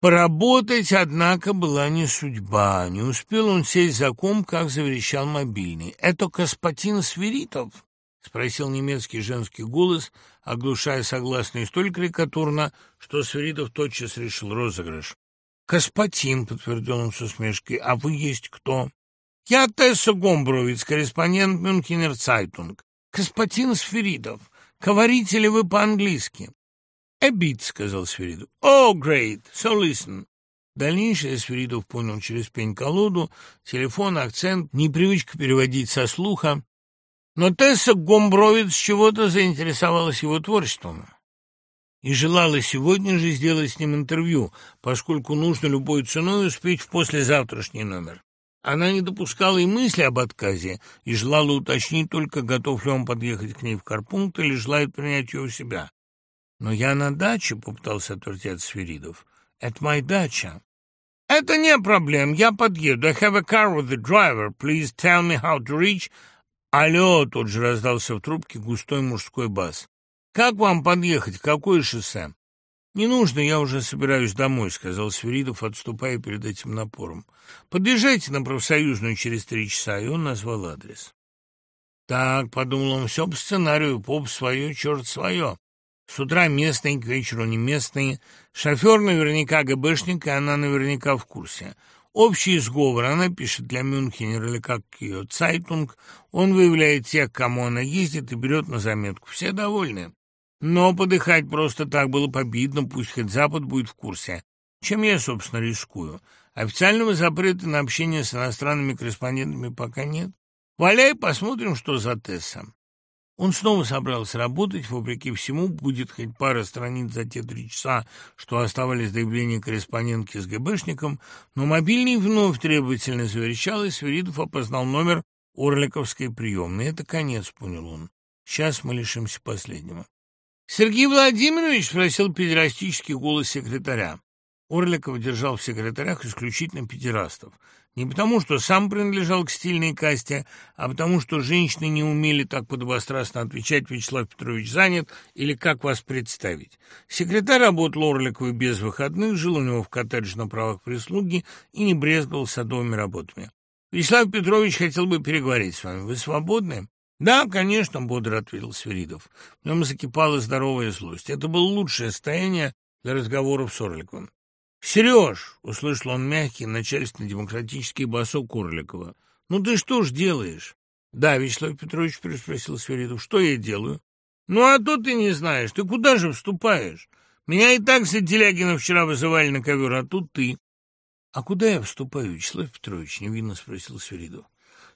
Поработать, однако, была не судьба. Не успел он сесть за ком, как заверещал мобильный. «Это Каспатин Свиритов?» — спросил немецкий женский голос, оглушая согласные столь карикатурно, что Свиритов тотчас решил розыгрыш. «Каспатин», — подтвердил он с усмешкой, — «а вы есть кто?» «Я Тесса Гомбровиц, корреспондент Münchener Zeitung. Каспатин Свиридов. Говорите ли вы по-английски?» «A bit», — сказал Сверидов. «Oh, great! So listen». Дальнейшее Сверидов понял через пень-колоду, телефон, акцент, непривычка переводить со слуха. Но Тесса Гомбровец чего-то заинтересовалась его творчеством и желала сегодня же сделать с ним интервью, поскольку нужно любой ценой успеть в послезавтрашний номер. Она не допускала и мысли об отказе и желала уточнить только, готов ли он подъехать к ней в карпункт или желает принять ее у себя. «Но я на даче», — попытался отвертеть Свиридов. «Это моя дача». «Это не проблем, я подъеду. I have a car with the driver. Please tell me how to reach...» «Алло!» — тут же раздался в трубке густой мужской бас. «Как вам подъехать? Какое шоссе?» «Не нужно, я уже собираюсь домой», — сказал Свиридов, отступая перед этим напором. «Подъезжайте на профсоюзную через три часа», — и он назвал адрес. «Так», — подумал он, — «все по сценарию, поп свое, черт свое». С утра местные, к вечеру не местные. Шофер наверняка ГБшник, и она наверняка в курсе. Общий сговор. Она пишет для Münchener или как ее Zeitung. Он выявляет тех, кому она ездит, и берет на заметку. Все довольны. Но подыхать просто так было обидно, пусть хоть Запад будет в курсе. Чем я, собственно, рискую? Официального запрета на общение с иностранными корреспондентами пока нет. Валяй, посмотрим, что за Тесса. Он снова собрался работать, вопреки всему, будет хоть пара страниц за те три часа, что оставались до явления корреспондентки с ГБшником, но мобильный вновь требовательно заверещал, и Сверидов опознал номер Орликовской приемной. Это конец, понял он. Сейчас мы лишимся последнего. «Сергей Владимирович?» — спросил педерастический голос секретаря. Орликов держал в секретарях исключительно педерастов. Не потому, что сам принадлежал к стильной касте, а потому, что женщины не умели так подобострастно отвечать «Вячеслав Петрович занят» или «Как вас представить?». Секретарь работал Орликовой без выходных, жил у него в коттедже на правах прислуги и не брезговал садовыми работами. «Вячеслав Петрович хотел бы переговорить с вами. Вы свободны?» «Да, конечно», — бодро ответил Сверидов. В нем закипала здоровая злость. Это было лучшее состояние для разговоров с Орликовым. «Сереж!» — услышал он мягкий, начальственно-демократический басок Орликова. «Ну ты что ж делаешь?» «Да, Вячеслав Петрович переспросил Сверидов. «Что я делаю?» «Ну, а то ты не знаешь. Ты куда же вступаешь? Меня и так за Делягина вчера вызывали на ковер, а тут ты». «А куда я вступаю, Вячеслав Петрович?» — невинно спросил Сверидов.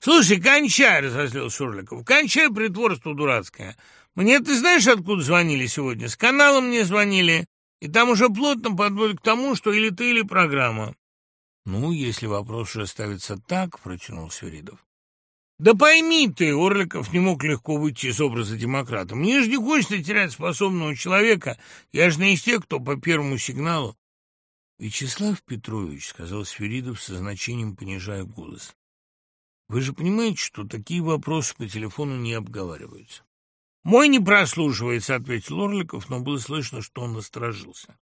«Слушай, кончай!» — разозлился Орликов. «Кончай притворство дурацкое. Мне, ты знаешь, откуда звонили сегодня? С канала мне звонили. И там уже плотно подводят к тому, что или ты, или программа. — Ну, если вопрос уже ставится так, — протянул Сверидов. — Да пойми ты, Орликов не мог легко выйти из образа демократа. Мне же не хочется терять способного человека. Я же не из тех, кто по первому сигналу. — Вячеслав Петрович, — сказал Сверидов со значением, понижая голос, — вы же понимаете, что такие вопросы по телефону не обговариваются. «Мой не прослушивается», — ответил Орликов, но было слышно, что он насторожился.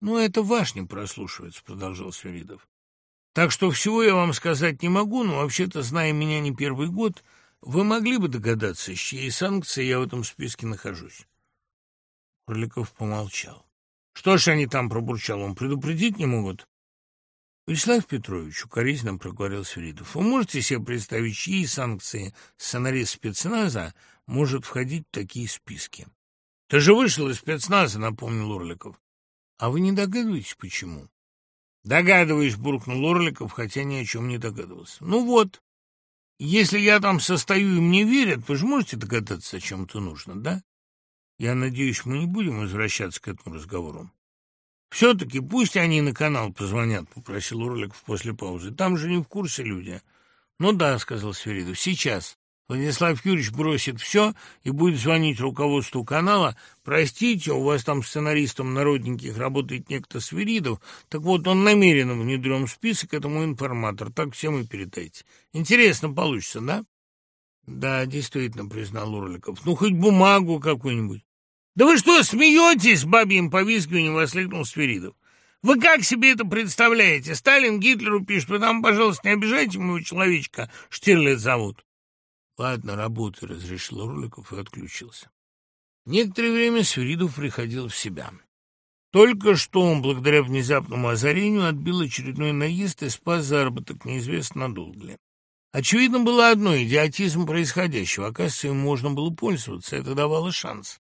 «Ну, это ваш не прослушивается», — продолжал Сверидов. «Так что всего я вам сказать не могу, но вообще-то, зная меня не первый год, вы могли бы догадаться, с чьей санкции я в этом списке нахожусь». Орликов помолчал. «Что ж они там?» — пробурчал он. «Предупредить не могут?» Вячеслав Петрович, укоризненно проговорил Сверидов, вы можете себе представить, чьи санкции сценарист спецназа может входить в такие списки. — Ты же вышел из спецназа, — напомнил Орликов. — А вы не догадываетесь, почему? — Догадываюсь, — буркнул Орликов, хотя ни о чем не догадывался. — Ну вот, если я там состою и мне верят, вы же можете догадаться, о чем это нужно, да? Я надеюсь, мы не будем возвращаться к этому разговору. — Все-таки пусть они на канал позвонят, — попросил Орликов после паузы. — Там же не в курсе люди. — Ну да, — сказал Сверидов, — сейчас. Владислав Юрьевич бросит все и будет звонить руководству канала. «Простите, у вас там сценаристом народненьких работает некто Свиридов. Так вот, он намеренно внедрен в список этому информатор. Так всем и передайте. Интересно получится, да?» «Да, действительно», — признал Урликов. «Ну, хоть бумагу какую-нибудь». «Да вы что, смеетесь?» — бабьим повизгиванием воскликнул Свиридов. Вы как себе это представляете? Сталин Гитлеру пишет, там, пожалуйста, не обижайте моего человечка, Штирлиц зовут. Ладно, работай, разрешил Орликов и отключился. Некоторое время Свиридов приходил в себя. Только что он, благодаря внезапному озарению, отбил очередной наезд и спас заработок неизвестно надолго ли. Очевидно было одно — идиотизм происходящего. Оказывается, им можно было пользоваться, это давало шанс.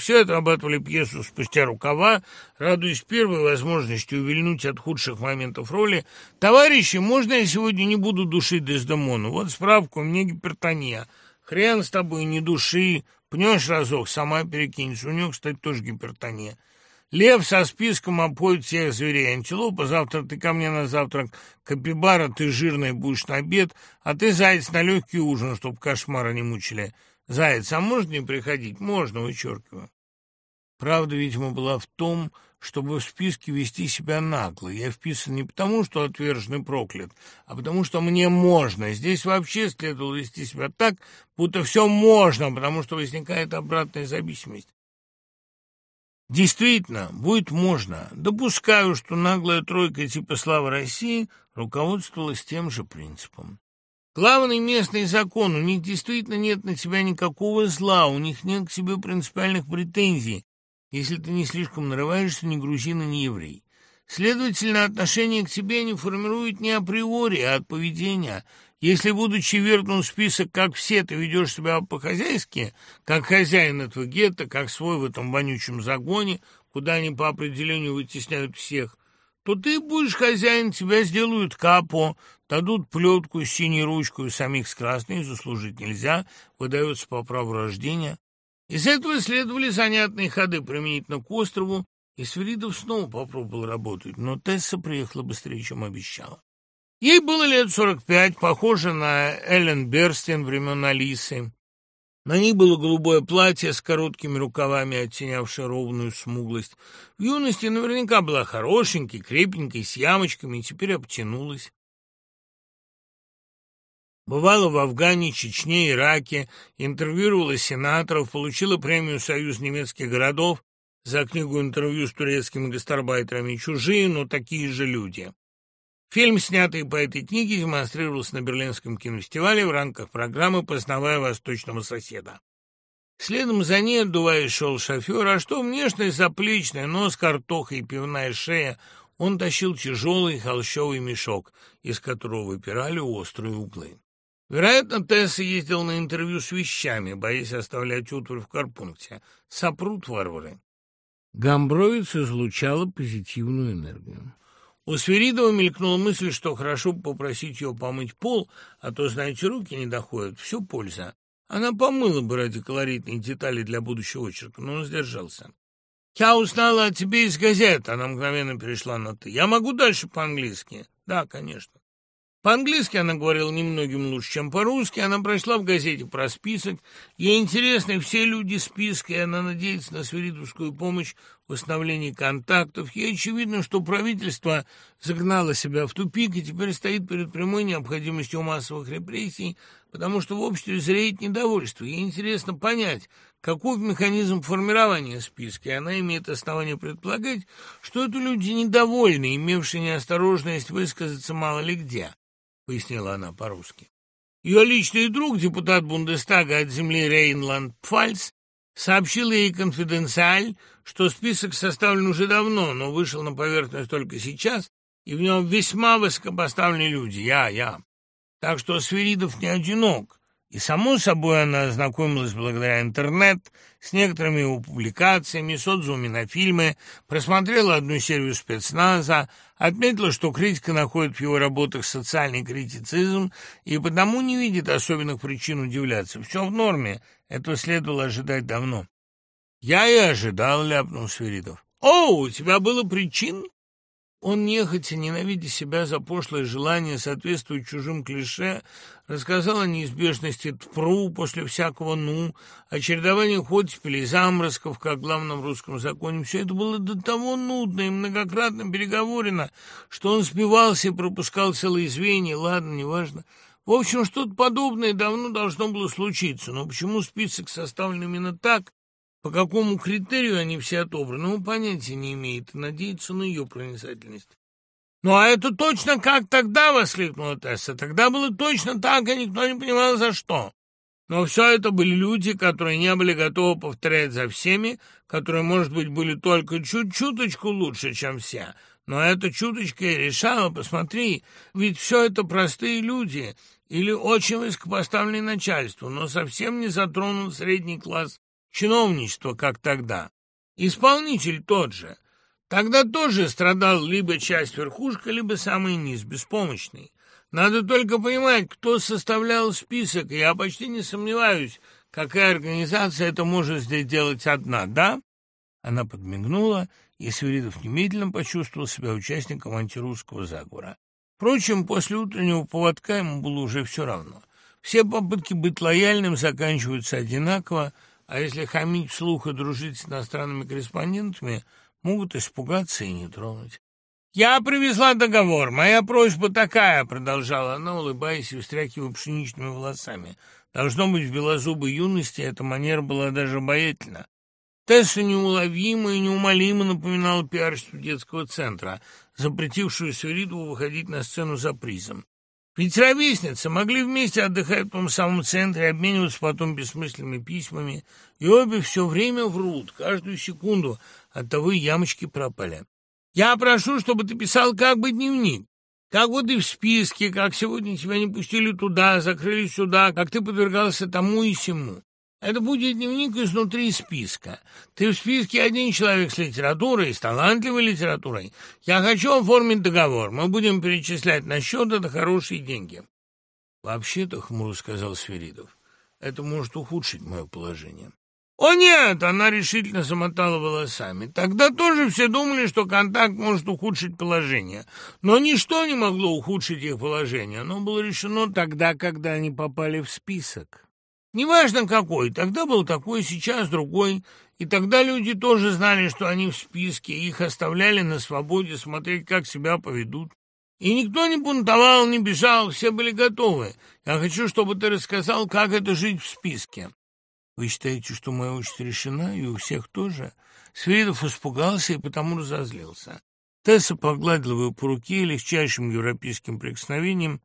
Все отрабатывали пьесу спустя рукава, радуясь первой возможности увильнуть от худших моментов роли. «Товарищи, можно я сегодня не буду душить Дездемону? Вот справку, у меня гипертония. Хрен с тобой, не души. Пнешь разок, сама перекинешь. У нее, кстати, тоже гипертония. Лев со списком обходит всех зверей. Антилопа, завтра ты ко мне на завтрак. Капибара, ты жирная будешь на обед. А ты, заяц, на легкий ужин, чтоб кошмара не мучили. Заяц, а можно не приходить? Можно, вычеркиваю. Правда, видимо, была в том, чтобы в списке вести себя нагло. Я вписан не потому, что отвержен и проклят, а потому, что мне можно. Здесь вообще следовало вести себя так, будто все можно, потому что возникает обратная зависимость. Действительно, будет можно. Допускаю, что наглая тройка типа «Слава России» руководствовалась тем же принципом. Главный местный закон, у них действительно нет на тебя никакого зла, у них нет к себе принципиальных претензий, если ты не слишком нарываешься ни грузин, ни еврей. Следовательно, отношение к тебе они формируют не априори, а от поведения – если, будучи вернут список, как все, ты ведешь себя по-хозяйски, как хозяин этого гетто, как свой в этом вонючем загоне, куда они по определению вытесняют всех, то ты будешь хозяин, тебя сделают капо, дадут плетку с синей ручкой, самих с красной заслужить нельзя, выдается по праву рождения. Из этого следовали занятные ходы применительно к острову, и Свиридов снова попробовал работать, но Тесса приехала быстрее, чем обещала. Ей было лет сорок пять, похоже на Эллен Берстин времен Алисы. На ней было голубое платье с короткими рукавами, оттенявшее ровную смуглость. В юности наверняка была хорошенькой, крепенькой, с ямочками, и теперь обтянулась. Бывала в Афгане, Чечне, Ираке, интервьюировала сенаторов, получила премию «Союз немецких городов» за книгу интервью с турецкими гастарбайтерами «Чужие, но такие же люди». Фильм, снятый по этой книге, демонстрировался на Берлинском кинофестивале в рамках программы «Познавая восточного соседа». Следом за ней, отдуваясь, шел шофер, а что внешность заплечная, нос картоха и пивная шея, он тащил тяжелый холщовый мешок, из которого выпирали острые углы. Вероятно, Тесса ездил на интервью с вещами, боясь оставлять утварь в карпункте. Сопрут варвары. Гамбровец излучала позитивную энергию. У Свиридова мелькнула мысль, что хорошо попросить ее помыть пол, а то, знаете, руки не доходят. Все польза. Она помыла бы ради колоритной детали для будущего очерка, но он сдержался. «Я узнала о тебе из газет», — она мгновенно перешла на «ты». «Я могу дальше по-английски?» «Да, конечно». По-английски она говорила немногим лучше, чем по-русски. Она прочла в газете про список. Ей интересны все люди списка, и она надеется на свиридовскую помощь восстановлении контактов. Ей очевидно, что правительство загнало себя в тупик и теперь стоит перед прямой необходимостью массовых репрессий, потому что в обществе зреет недовольство. Ей интересно понять, каков механизм формирования списка, и она имеет основание предполагать, что это люди недовольны, имевшие неосторожность высказаться мало ли где пояснила она по-русски. Ее личный друг, депутат Бундестага от земли Рейнланд-Пфальц, сообщил ей конфиденциаль, что список составлен уже давно, но вышел на поверхность только сейчас, и в нем весьма высокопоставленные люди, я, я. Так что Свиридов не одинок. И, само собой, она ознакомилась благодаря интернет с некоторыми его публикациями, с отзывами на фильмы, просмотрела одну серию спецназа, отметила, что критика находит в его работах социальный критицизм и потому не видит особенных причин удивляться. Все в норме, этого следовало ожидать давно. «Я и ожидал», — ляпнул Свиридов. «О, у тебя было причин?» Он, нехотя, ненавидя себя за пошлое желание соответствовать чужим клише, рассказал о неизбежности тпру после всякого «ну», о чередовании оттепелей, заморозков, как главном русском законе. Все это было до того нудно и многократно переговорено, что он сбивался и пропускал целые звенья. Ладно, неважно. В общем, что-то подобное давно должно было случиться, но почему список составлен именно так, По какому критерию они все отобраны, он понятия не имеет и надеется на ее проницательность. «Ну, а это точно как тогда!» — воскликнула Тесса. «Тогда было точно так, и никто не понимал, за что. Но все это были люди, которые не были готовы повторять за всеми, которые, может быть, были только чуть-чуточку лучше, чем все. Но эта чуточка и решала, посмотри, ведь все это простые люди или очень высокопоставленное начальство, но совсем не затронут средний класс чиновничества, как тогда. Исполнитель тот же — Тогда тоже страдал либо часть верхушка, либо самый низ, беспомощный. Надо только понимать, кто составлял список, я почти не сомневаюсь, какая организация это может здесь делать одна, да?» Она подмигнула, и Свиридов немедленно почувствовал себя участником антирусского заговора. Впрочем, после утреннего поводка ему было уже все равно. Все попытки быть лояльным заканчиваются одинаково, а если хамить вслух и дружить с иностранными корреспондентами – могут испугаться и не тронуть. «Я привезла договор. Моя просьба такая», — продолжала она, улыбаясь и встряхивая пшеничными волосами. Должно быть, в белозубой юности эта манера была даже обаятельна. Тесса неуловимо и неумолимо напоминала пиарщицу детского центра, запретившую Сверидову выходить на сцену за призом. Ведь ровесницы могли вместе отдыхать в том самом центре, обмениваться потом бессмысленными письмами, и обе все время врут, каждую секунду, оттого и ямочки пропали. Я прошу, чтобы ты писал как бы дневник. Как вот и в списке, как сегодня тебя не пустили туда, закрыли сюда, как ты подвергался тому и сему. Это будет дневник изнутри списка. Ты в списке один человек с литературой, с талантливой литературой. Я хочу оформить договор. Мы будем перечислять на счет это хорошие деньги. Вообще-то, хмуро сказал Сверидов, это может ухудшить мое положение. «О нет!» — она решительно замотала волосами. Тогда тоже все думали, что контакт может ухудшить положение. Но ничто не могло ухудшить их положение. Оно было решено тогда, когда они попали в список. Неважно какой, тогда был такой, сейчас другой. И тогда люди тоже знали, что они в списке, их оставляли на свободе смотреть, как себя поведут. И никто не бунтовал, не бежал, все были готовы. Я хочу, чтобы ты рассказал, как это жить в списке. Вы считаете, что моя участь решена, и у всех тоже? Свиридов испугался и потому разозлился. Тесса погладила его по руке легчайшим европейским прикосновением.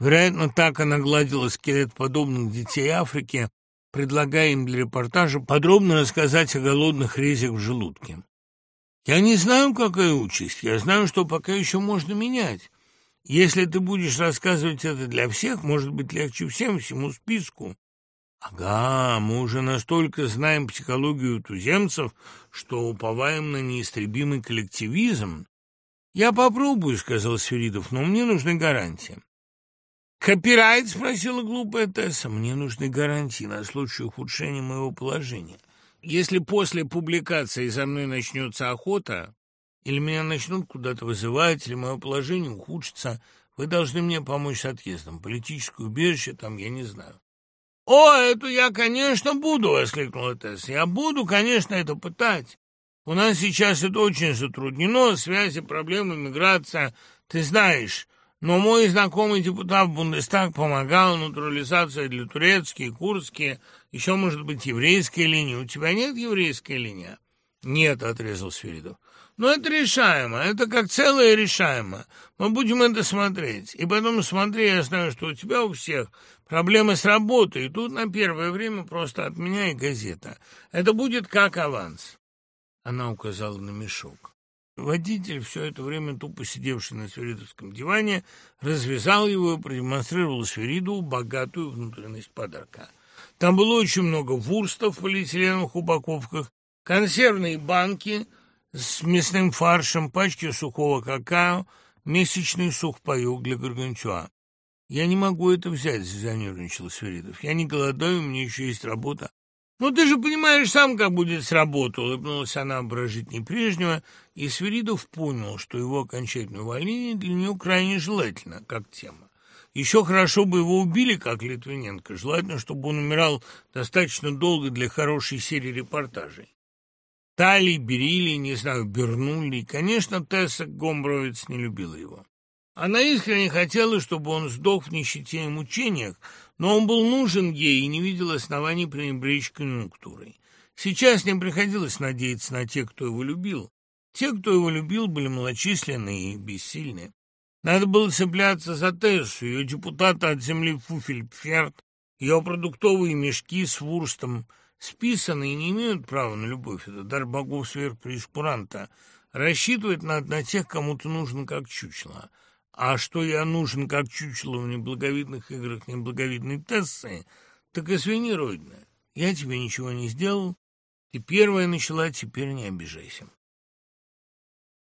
Вероятно, так она гладила скелет подобных детей Африки, предлагая им для репортажа подробно рассказать о голодных резях в желудке. «Я не знаю, какая участь. Я знаю, что пока еще можно менять. Если ты будешь рассказывать это для всех, может быть, легче всем, всему списку. Ага, мы уже настолько знаем психологию туземцев, что уповаем на неистребимый коллективизм. Я попробую, сказал Сверидов, но мне нужны гарантии. «Копирайт?» — спросила глупая Тесса. «Мне нужны гарантии на случай ухудшения моего положения. Если после публикации за мной начнется охота, или меня начнут куда-то вызывать, или мое положение ухудшится, вы должны мне помочь с отъездом. Политическое убежище там я не знаю. «О, это я, конечно, буду!» — воскликнула Тесс. «Я буду, конечно, это пытать. У нас сейчас это очень затруднено, связи, проблемы, миграция, ты знаешь. Но мой знакомый депутат в Бундестаг помогал, натурализация для турецкие, курдские, еще, может быть, еврейская линия. У тебя нет еврейской линии?» «Нет», — отрезал Свиридов. «Но это решаемо, это как целое решаемо. Мы будем это смотреть. И потом смотри, я знаю, что у тебя у всех Проблемы с работой, и тут на первое время просто от меня и газета. Это будет как аванс. Она указала на мешок. Водитель, все это время тупо сидевший на свиридовском диване, развязал его и продемонстрировал Свириду богатую внутренность подарка. Там было очень много вурстов в полиэтиленовых упаковках, консервные банки с мясным фаршем, пачки сухого какао, месячный сухпайок для гаргантюа. «Я не могу это взять», — занервничал Сверидов. «Я не голодаю, у меня еще есть работа». «Ну, ты же понимаешь сам, как будет с работы», — улыбнулась она ображительней прежнего, и Сверидов понял, что его окончательное увольнение для нее крайне желательно, как тема. Еще хорошо бы его убили, как Литвиненко. Желательно, чтобы он умирал достаточно долго для хорошей серии репортажей. Тали, Берили, не знаю, Бернули. Конечно, Тесса Гомбровец не любила его. Она искренне хотела, чтобы он сдох в нищете и мучениях, но он был нужен ей и не видел оснований пренебречь конъюнктурой. Сейчас не приходилось надеяться на тех, кто его любил. Те, кто его любил, были малочисленны и бессильны. Надо было цепляться за Тессу, ее депутата от земли Фуфельпферд, ее продуктовые мешки с вурстом. Списанные не имеют права на любовь, это дар богов сверхпрескуранта. Рассчитывать надо на тех, кому ты нужен как чучело. А что я нужен как чучело в неблаговидных играх неблаговидной Тессы, так извини, Родина, я тебе ничего не сделал, ты первая начала, теперь не обижайся.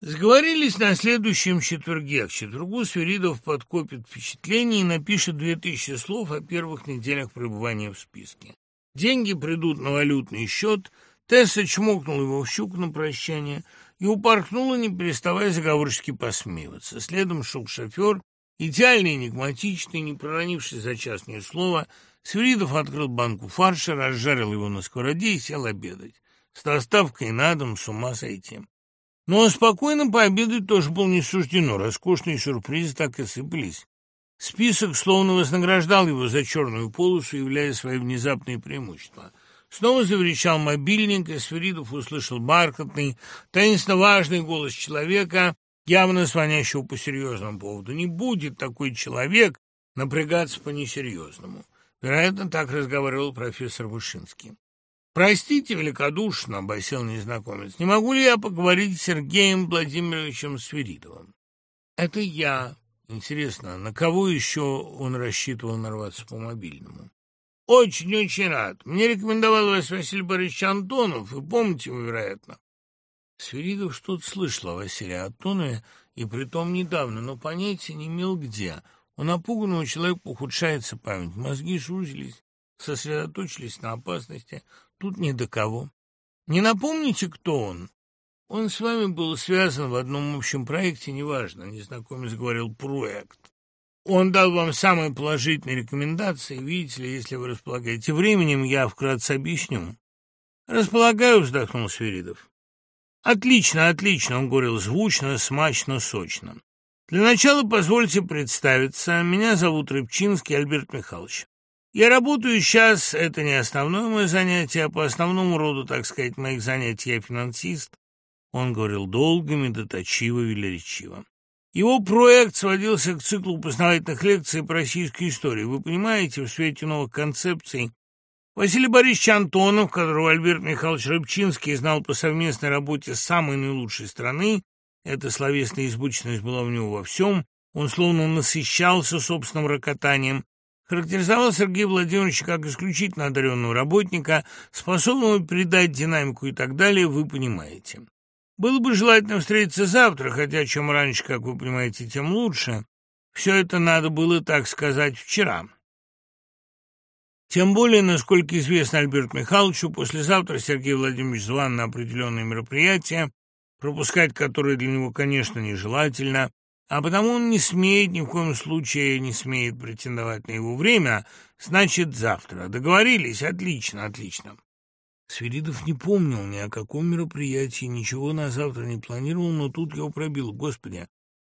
Сговорились на следующем четверге. К четвергу Свиридов подкопит впечатлений и напишет две тысячи слов о первых неделях пребывания в списке. Деньги придут на валютный счет. Тесса чмокнул его в щуку на прощание и упорхнула, не переставая заговорчески посмеиваться. Следом шел шофер, идеальный, энигматичный, не проронивший за час ни слова. Свиридов открыл банку фарша, разжарил его на сковороде и сел обедать. С доставкой на дом с ума сойти. Но спокойно пообедать тоже было не суждено, роскошные сюрпризы так и сыпались. Список словно вознаграждал его за черную полосу, являя свои внезапные преимущества. Снова заверещал мобильник, и Сверидов услышал бархатный, таинственно важный голос человека, явно звонящего по серьезному поводу. Не будет такой человек напрягаться по несерьезному. Вероятно, так разговаривал профессор Вышинский. «Простите великодушно», — басил незнакомец, — «не могу ли я поговорить с Сергеем Владимировичем Свиридовым?» «Это я». Интересно, на кого еще он рассчитывал нарваться по мобильному? «Очень-очень рад. Мне рекомендовал вас Василий Борисович Антонов, вы помните его, вероятно». Свиридов что-то слышал о Василии Антонове, и притом недавно, но понятия не имел где. У напуганного человека ухудшается память, мозги сузились, сосредоточились на опасности, Тут ни до кого. Не напомните, кто он? Он с вами был связан в одном общем проекте, неважно, незнакомец говорил «проект». Он дал вам самые положительные рекомендации. Видите ли, если вы располагаете временем, я вкратце объясню. Располагаю, вздохнул Свиридов. Отлично, отлично, он говорил звучно, смачно, сочно. Для начала позвольте представиться. Меня зовут Рыбчинский Альберт Михайлович. Я работаю сейчас, это не основное мое занятие, а по основному роду, так сказать, моих занятий я финансист. Он говорил долго, медоточиво, велеречиво. Его проект сводился к циклу познавательных лекций по российской истории. Вы понимаете, в свете новых концепций Василий Борисович Антонов, которого Альберт Михайлович Рыбчинский знал по совместной работе с самой наилучшей страны, эта словесная избыточность была у него во всем, он словно насыщался собственным рокотанием, характеризовал Сергея Владимировича как исключительно одаренного работника, способного придать динамику и так далее, вы понимаете. Было бы желательно встретиться завтра, хотя чем раньше, как вы понимаете, тем лучше. Все это надо было, так сказать, вчера. Тем более, насколько известно Альберту Михайловичу, послезавтра Сергей Владимирович зван на определенные мероприятия, пропускать которые для него, конечно, нежелательно, а потому он не смеет, ни в коем случае не смеет претендовать на его время, значит, завтра. Договорились? Отлично, отлично. Свиридов не помнил ни о каком мероприятии, ничего на завтра не планировал, но тут его пробил. Господи,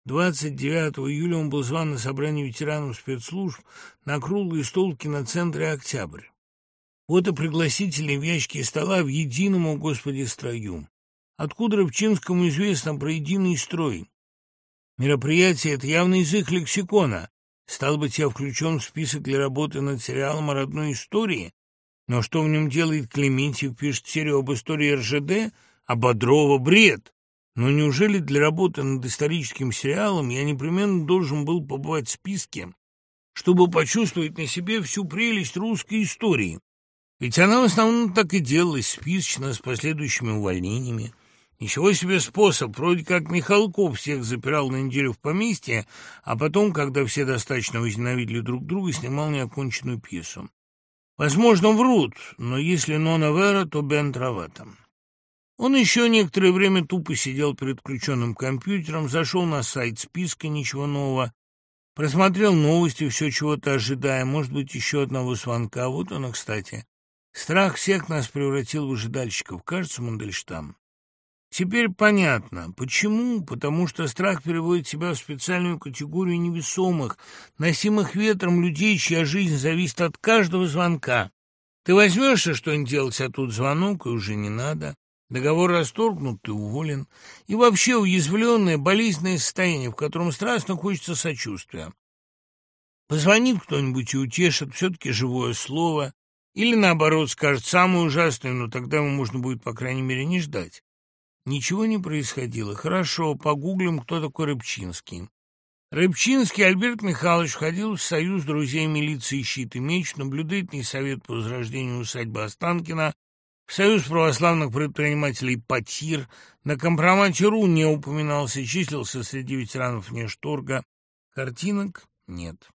29 июля он был зван на собрание ветеранов спецслужб на круглый в киноцентре «Октябрь». Вот и пригласительные в ящике стола в едином, Господи, строю. Откуда Рыбчинскому известно про единый строй? Мероприятие — это из их лексикона. Стал быть, я включен в список для работы над сериалом о родной истории. Но что в нем делает Клементьев? Пишет серию об истории РЖД, а Бодрова — бред. Но неужели для работы над историческим сериалом я непременно должен был побывать в списке, чтобы почувствовать на себе всю прелесть русской истории? Ведь она в основном так и делалась, списочно, с последующими увольнениями. Ничего себе способ, вроде как Михалков всех запирал на неделю в поместье, а потом, когда все достаточно возненавидели друг друга, снимал неоконченную пьесу. Возможно, врут, но если нона вера, то бен траватом. Он еще некоторое время тупо сидел перед включенным компьютером, зашел на сайт списка, ничего нового, просмотрел новости, все чего-то ожидая, может быть, еще одного звонка. Вот он, кстати. Страх всех нас превратил в ожидальщиков. Кажется, Мандельштам. Теперь понятно. Почему? Потому что страх переводит себя в специальную категорию невесомых, носимых ветром людей, чья жизнь зависит от каждого звонка. Ты возьмешься что-нибудь делать, а тут звонок, и уже не надо. Договор расторгнут, ты уволен. И вообще уязвленное, болезненное состояние, в котором страстно хочется сочувствия. Позвонит кто-нибудь и утешит, все-таки живое слово. Или, наоборот, скажет самое ужасное, но тогда ему можно будет, по крайней мере, не ждать. Ничего не происходило. Хорошо, погуглим, кто такой Рыбчинский. Рыбчинский Альберт Михайлович входил в союз друзей милиции «Щит и меч», наблюдательный совет по возрождению усадьбы Останкина, в союз православных предпринимателей «Потир», на компромате РУ не упоминался, числился среди ветеранов внешторга. Картинок нет.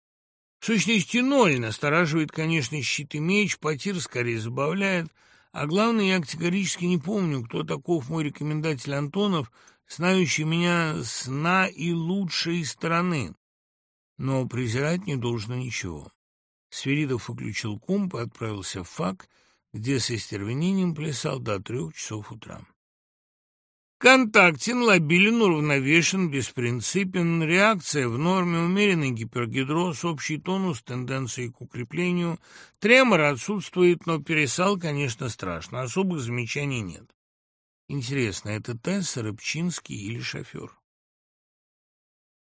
В сущности, ноль настораживает, конечно, щит и меч, «Потир» скорее забавляет, а главное, я категорически не помню, кто таков мой рекомендатель Антонов – знающий меня с наилучшей стороны, но презирать не должно ничего. Свиридов выключил комп и отправился в ФАК, где с истервенением плясал до трех часов утра. Контактин, лобилен, уравновешен, беспринципен, реакция в норме, умеренный гипергидроз, общий тонус, тенденции к укреплению, тремор отсутствует, но пересал, конечно, страшно, особых замечаний нет. Интересно, это Тесса, Рыбчинский или шофер?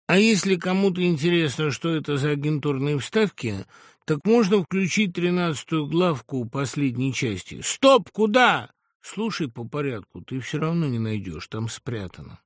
А если кому-то интересно, что это за агентурные вставки, так можно включить тринадцатую главку последней части. Стоп! Куда? Слушай по порядку, ты все равно не найдешь, там спрятано.